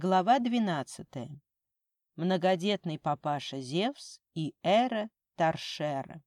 Глава 12. Многодетный папаша Зевс и Эра Таршера.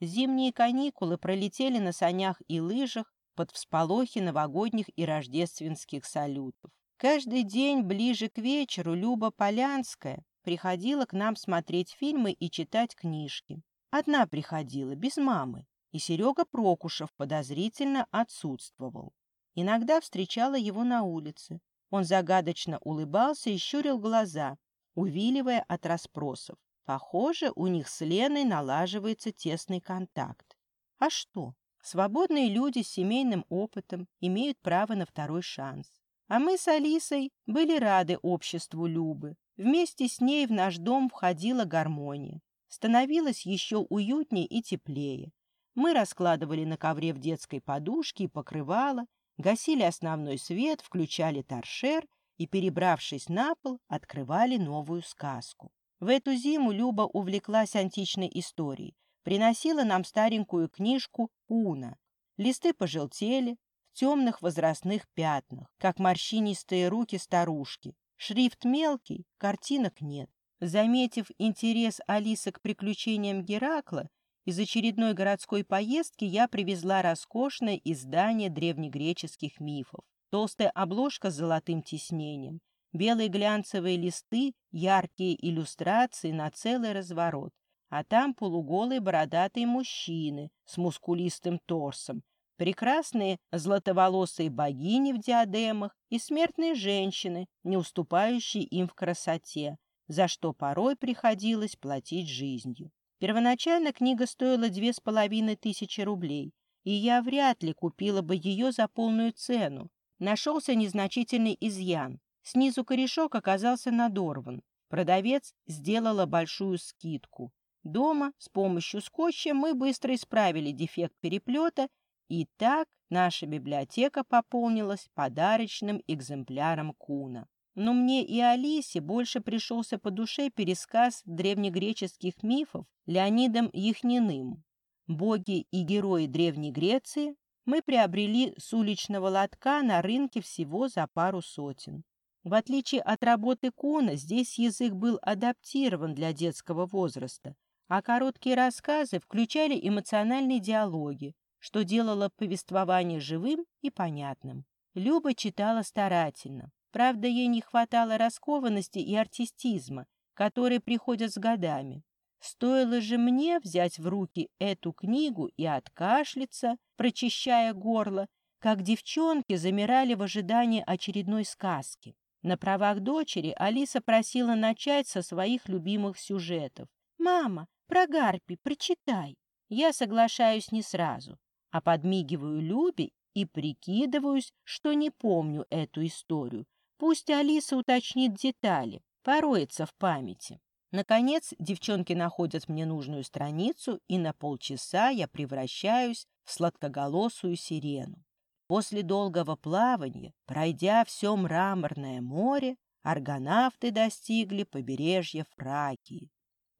Зимние каникулы пролетели на санях и лыжах под всполохи новогодних и рождественских салютов. Каждый день ближе к вечеру Люба Полянская приходила к нам смотреть фильмы и читать книжки. Одна приходила, без мамы, и Серега Прокушев подозрительно отсутствовал. Иногда встречала его на улице. Он загадочно улыбался и щурил глаза, увиливая от расспросов. Похоже, у них с Леной налаживается тесный контакт. А что? Свободные люди с семейным опытом имеют право на второй шанс. А мы с Алисой были рады обществу Любы. Вместе с ней в наш дом входила гармония. Становилось еще уютнее и теплее. Мы раскладывали на ковре в детской подушки и покрывало, гасили основной свет, включали торшер и, перебравшись на пол, открывали новую сказку. В эту зиму Люба увлеклась античной историей, приносила нам старенькую книжку «Уна». Листы пожелтели, в темных возрастных пятнах, как морщинистые руки старушки. Шрифт мелкий, картинок нет. Заметив интерес Алисы к приключениям Геракла, из очередной городской поездки я привезла роскошное издание древнегреческих мифов. Толстая обложка с золотым тиснением, белые глянцевые листы, яркие иллюстрации на целый разворот, а там полуголые бородатые мужчины с мускулистым торсом, прекрасные златоволосые богини в диадемах и смертные женщины, не уступающие им в красоте, за что порой приходилось платить жизнью. Первоначально книга стоила две с половиной тысячи рублей, и я вряд ли купила бы ее за полную цену. Нашелся незначительный изъян. Снизу корешок оказался надорван. Продавец сделала большую скидку. Дома с помощью скотча мы быстро исправили дефект переплета, и так наша библиотека пополнилась подарочным экземпляром Куна. Но мне и Алисе больше пришелся по душе пересказ древнегреческих мифов Леонидом Яхниным. Боги и герои Древней Греции мы приобрели с уличного лотка на рынке всего за пару сотен. В отличие от работы Куна, здесь язык был адаптирован для детского возраста, а короткие рассказы включали эмоциональные диалоги, что делало повествование живым и понятным. Люба читала старательно, Правда, ей не хватало раскованности и артистизма, которые приходят с годами. Стоило же мне взять в руки эту книгу и откашляться, прочищая горло, как девчонки замирали в ожидании очередной сказки. На правах дочери Алиса просила начать со своих любимых сюжетов. «Мама, про Гарпи прочитай». Я соглашаюсь не сразу, а подмигиваю Любе и прикидываюсь, что не помню эту историю, Пусть Алиса уточнит детали, пороется в памяти. Наконец, девчонки находят мне нужную страницу, и на полчаса я превращаюсь в сладкоголосую сирену. После долгого плавания, пройдя все мраморное море, аргонавты достигли побережья Фракии.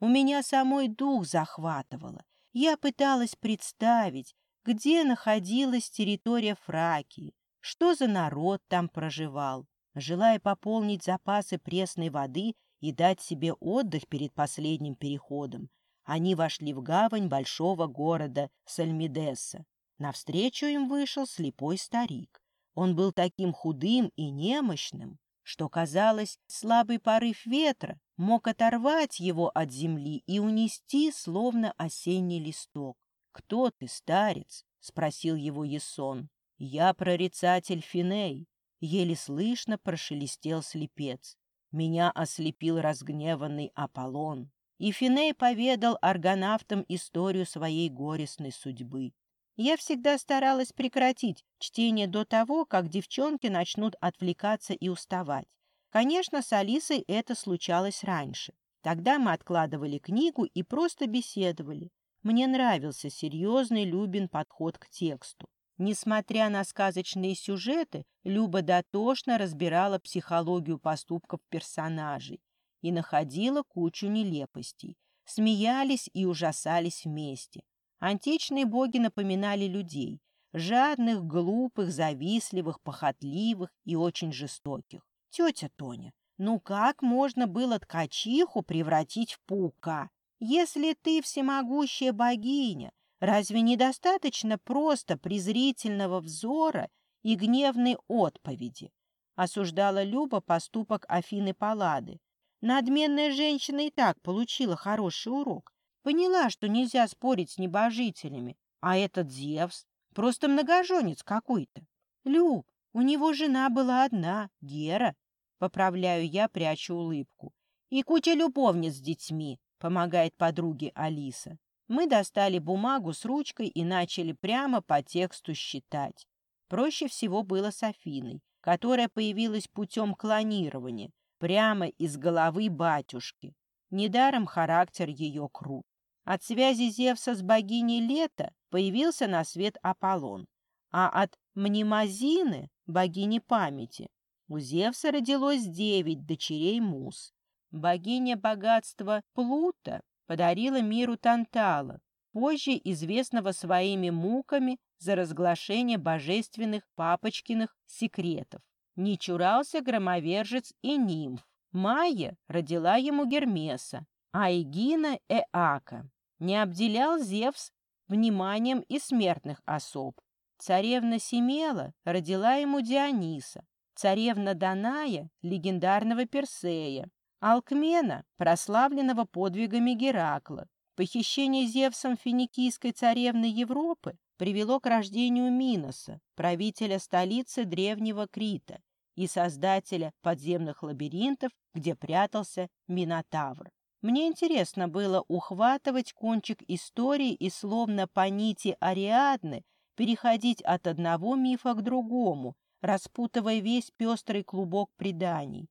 У меня самой дух захватывало. Я пыталась представить, где находилась территория Фракии, что за народ там проживал, желая пополнить запасы пресной воды и дать себе отдых перед последним переходом, они вошли в гавань большого города Сальмидеса. Навстречу им вышел слепой старик. Он был таким худым и немощным, что, казалось, слабый порыв ветра мог оторвать его от земли и унести, словно осенний листок. «Кто ты, старец?» — спросил его Есон. «Я прорицатель Финей, Еле слышно прошелестел слепец. Меня ослепил разгневанный Аполлон. И Финей поведал аргонавтам историю своей горестной судьбы. Я всегда старалась прекратить чтение до того, как девчонки начнут отвлекаться и уставать. Конечно, с Алисой это случалось раньше. Тогда мы откладывали книгу и просто беседовали. Мне нравился серьезный Любин подход к тексту. Несмотря на сказочные сюжеты, Люба дотошно разбирала психологию поступков персонажей и находила кучу нелепостей. Смеялись и ужасались вместе. Античные боги напоминали людей, жадных, глупых, завистливых, похотливых и очень жестоких. Тетя Тоня, ну как можно было ткачиху превратить в паука? Если ты всемогущая богиня, разве недостаточно просто презрительного взора и гневной отповеди? Осуждала Люба поступок Афины Паллады. Надменная женщина и так получила хороший урок. Поняла, что нельзя спорить с небожителями. А этот Зевс просто многоженец какой-то. Люб, у него жена была одна, Гера. Поправляю я, прячу улыбку. И куча любовниц с детьми, помогает подруге Алиса. Мы достали бумагу с ручкой и начали прямо по тексту считать. Проще всего было с Афиной, которая появилась путем клонирования, прямо из головы батюшки. Недаром характер ее крут. От связи Зевса с богиней лета появился на свет Аполлон, а от Мнемозины, богини памяти, у Зевса родилось девять дочерей Мус. Богиня богатства Плута подарила миру Тантала, позже известного своими муками за разглашение божественных папочкиных секретов. Не чурался громовержец и нимф. Майя родила ему Гермеса, а Эгина — Эака. Не обделял Зевс вниманием и смертных особ. Царевна Семела родила ему Диониса, царевна Даная — легендарного Персея, Алкмена, прославленного подвигами Геракла. Похищение Зевсом финикийской царевны Европы привело к рождению Миноса, правителя столицы древнего Крита и создателя подземных лабиринтов, где прятался Минотавр. Мне интересно было ухватывать кончик истории и словно по нити Ариадны переходить от одного мифа к другому, распутывая весь пестрый клубок преданий.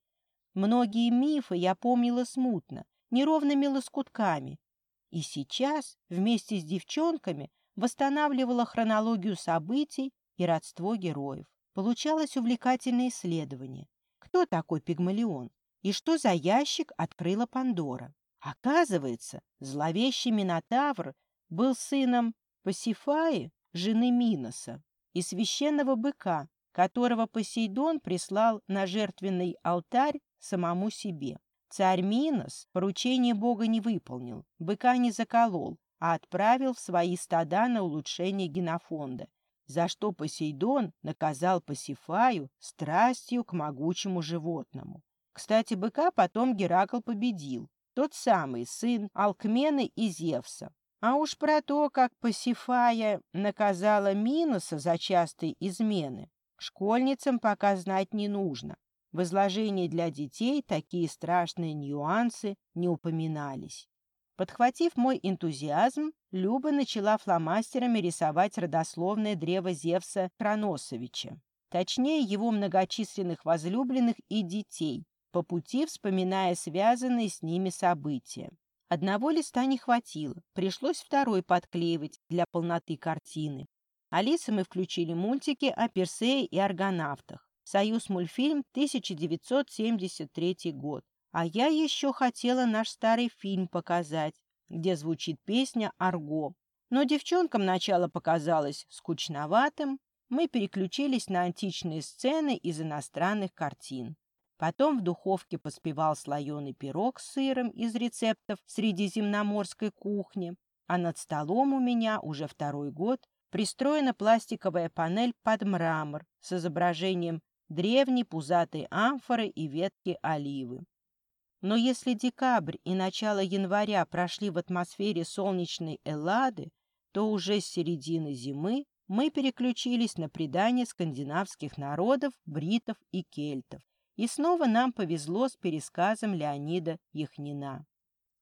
Многие мифы я помнила смутно, неровными лоскутками. И сейчас вместе с девчонками восстанавливала хронологию событий и родство героев. Получалось увлекательное исследование. Кто такой Пигмалион? И что за ящик открыла Пандора? Оказывается, зловещий Минотавр был сыном Пасифаи, жены Миноса, и священного быка, которого Посейдон прислал на жертвенный алтарь самому себе. Царь Минос поручение Бога не выполнил, быка не заколол, а отправил в свои стада на улучшение генофонда, за что Посейдон наказал Пасифаю страстью к могучему животному. Кстати, быка потом Геракл победил, тот самый сын Алкмены и Зевса. А уж про то, как Пасифая наказала Минуса за частые измены, школьницам пока знать не нужно. В изложении для детей такие страшные нюансы не упоминались. Подхватив мой энтузиазм, Люба начала фломастерами рисовать родословное древо Зевса Кроносовича, точнее его многочисленных возлюбленных и детей, по пути вспоминая связанные с ними события. Одного листа не хватило, пришлось второй подклеивать для полноты картины. Алисы мы включили мультики о Персее и аргонавтах. Союз мультфильм 1973 год. А я еще хотела наш старый фильм показать, где звучит песня «Арго». Но девчонкам начало показалось скучноватым. Мы переключились на античные сцены из иностранных картин. Потом в духовке поспевал слоеный пирог с сыром из рецептов средиземноморской кухни, а над столом у меня уже второй год пристроена пластиковая панель под мрамор с изображением древней пузатой амфоры и ветки оливы. Но если декабрь и начало января прошли в атмосфере солнечной Эллады, то уже с середины зимы мы переключились на предания скандинавских народов, бритов и кельтов. И снова нам повезло с пересказом Леонида Яхнина.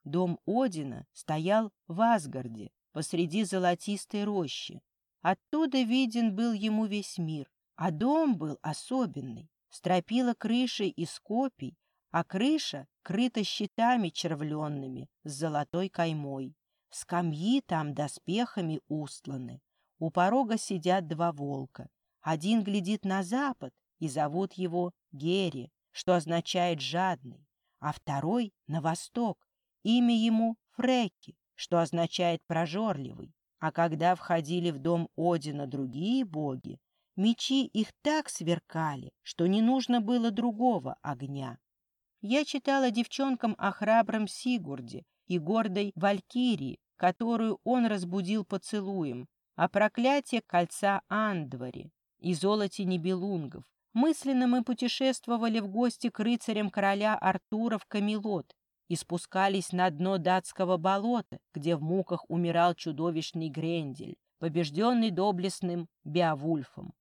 Дом Одина стоял в Асгарде, посреди золотистой рощи. Оттуда виден был ему весь мир, а дом был особенный. Стропила крышей из копий, а крыша крыта щитами червленными с золотой каймой. Скамьи там доспехами устланы. У порога сидят два волка. Один глядит на запад, и зовут его Гери, что означает «жадный», а второй — на восток, имя ему Фреки, что означает «прожорливый». А когда входили в дом Одина другие боги, Мечи их так сверкали, что не нужно было другого огня. Я читала девчонкам о храбром Сигурде и гордой Валькирии, которую он разбудил поцелуем, о проклятии кольца Андвари и золоте Нибелунгов. Мысленно мы путешествовали в гости к рыцарям короля Артура в Камелот и спускались на дно датского болота, где в муках умирал чудовищный Грендель, побежденный доблестным Беовульфом.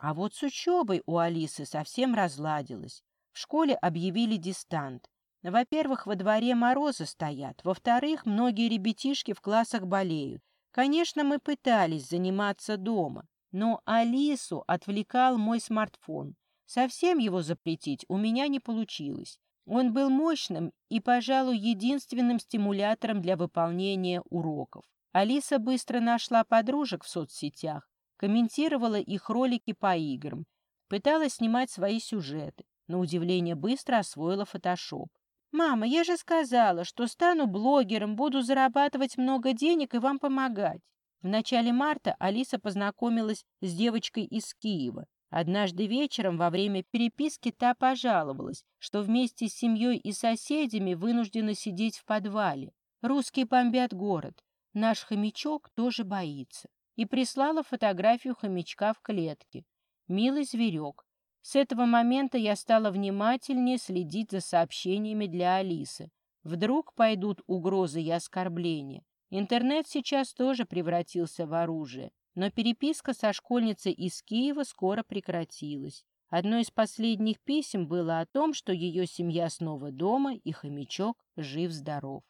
А вот с учебой у Алисы совсем разладилось. В школе объявили дистант. Во-первых, во дворе морозы стоят. Во-вторых, многие ребятишки в классах болеют. Конечно, мы пытались заниматься дома, но Алису отвлекал мой смартфон. Совсем его запретить у меня не получилось. Он был мощным и, пожалуй, единственным стимулятором для выполнения уроков. Алиса быстро нашла подружек в соцсетях, комментировала их ролики по играм, пыталась снимать свои сюжеты. На удивление быстро освоила фотошоп. «Мама, я же сказала, что стану блогером, буду зарабатывать много денег и вам помогать». В начале марта Алиса познакомилась с девочкой из Киева. Однажды вечером во время переписки та пожаловалась, что вместе с семьей и соседями вынуждена сидеть в подвале. Русские бомбят город. Наш хомячок тоже боится. И прислала фотографию хомячка в клетке. Милый зверек. С этого момента я стала внимательнее следить за сообщениями для Алисы. Вдруг пойдут угрозы и оскорбления. Интернет сейчас тоже превратился в оружие. Но переписка со школьницей из Киева скоро прекратилась. Одно из последних писем было о том, что ее семья снова дома и хомячок жив-здоров.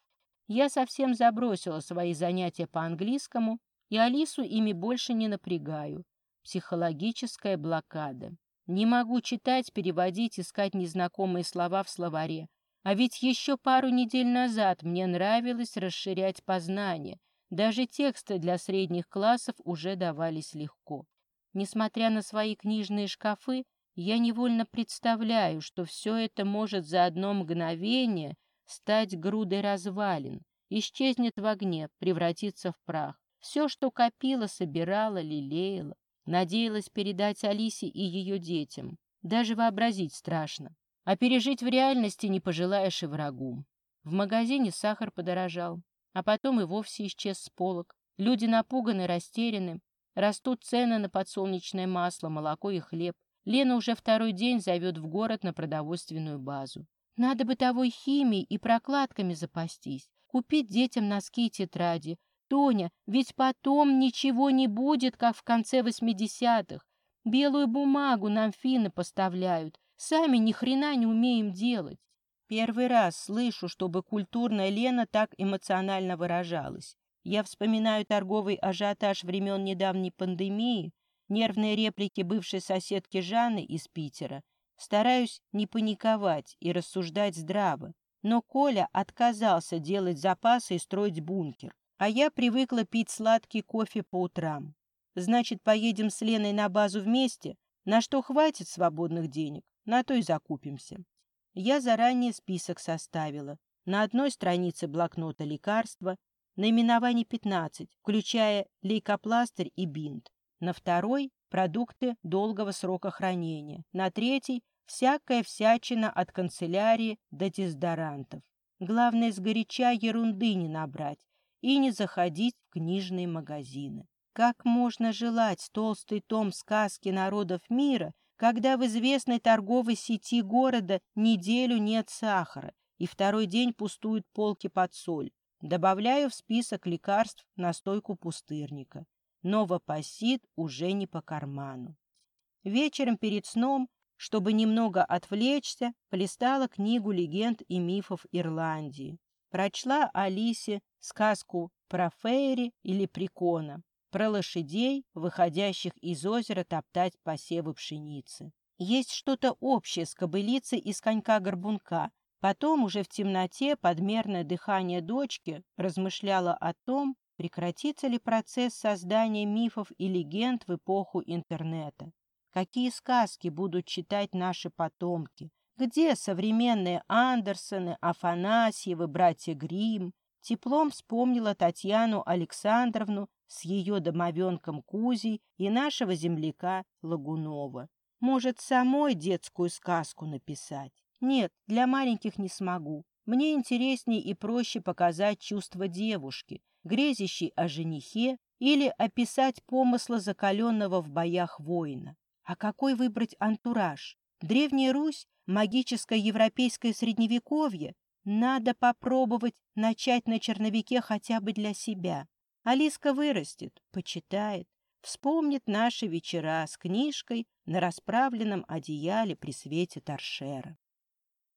Я совсем забросила свои занятия по английскому, и Алису ими больше не напрягаю. Психологическая блокада. Не могу читать, переводить, искать незнакомые слова в словаре. А ведь еще пару недель назад мне нравилось расширять познание. Даже тексты для средних классов уже давались легко. Несмотря на свои книжные шкафы, я невольно представляю, что все это может за одно мгновение стать грудой развалин, исчезнет в огне, превратиться в прах. Все, что копила, собирала, лелеяла, Надеялась передать Алисе и ее детям. Даже вообразить страшно. А пережить в реальности не пожелаешь и врагу. В магазине сахар подорожал, а потом и вовсе исчез с полок. Люди напуганы, растеряны. Растут цены на подсолнечное масло, молоко и хлеб. Лена уже второй день зовет в город на продовольственную базу. Надо бытовой химией и прокладками запастись, купить детям носки и тетради, Тоня, ведь потом ничего не будет, как в конце восьмидесятых. Белую бумагу нам финны поставляют. Сами ни хрена не умеем делать. Первый раз слышу, чтобы культурная Лена так эмоционально выражалась. Я вспоминаю торговый ажиотаж времен недавней пандемии, нервные реплики бывшей соседки Жанны из Питера. Стараюсь не паниковать и рассуждать здраво. Но Коля отказался делать запасы и строить бункер. А я привыкла пить сладкий кофе по утрам. Значит, поедем с Леной на базу вместе? На что хватит свободных денег, на то и закупимся. Я заранее список составила. На одной странице блокнота лекарства, наименований 15, включая лейкопластырь и бинт. На второй – продукты долгого срока хранения. На третий – всякая всячина от канцелярии до дезодорантов. Главное, сгоряча ерунды не набрать, и не заходить в книжные магазины. Как можно желать толстый том сказки народов мира, когда в известной торговой сети города неделю нет сахара и второй день пустуют полки под соль? Добавляю в список лекарств настойку пустырника. Новопосит уже не по карману. Вечером перед сном, чтобы немного отвлечься, полистала книгу легенд и мифов Ирландии. Прочла Алисе сказку про Фейри или Прикона, про лошадей, выходящих из озера топтать посевы пшеницы. Есть что-то общее с кобылицей из конька-горбунка. Потом уже в темноте подмерное дыхание дочки размышляла о том, прекратится ли процесс создания мифов и легенд в эпоху интернета. Какие сказки будут читать наши потомки, где современные Андерсоны, Афанасьевы, братья Гримм? Теплом вспомнила Татьяну Александровну с ее домовенком Кузей и нашего земляка Лагунова. Может, самой детскую сказку написать? Нет, для маленьких не смогу. Мне интереснее и проще показать чувства девушки, грезящей о женихе, или описать помыслы закаленного в боях воина. А какой выбрать антураж? Древняя Русь, магическое европейское средневековье? Надо попробовать начать на черновике хотя бы для себя. Алиска вырастет, почитает, вспомнит наши вечера с книжкой на расправленном одеяле при свете торшера.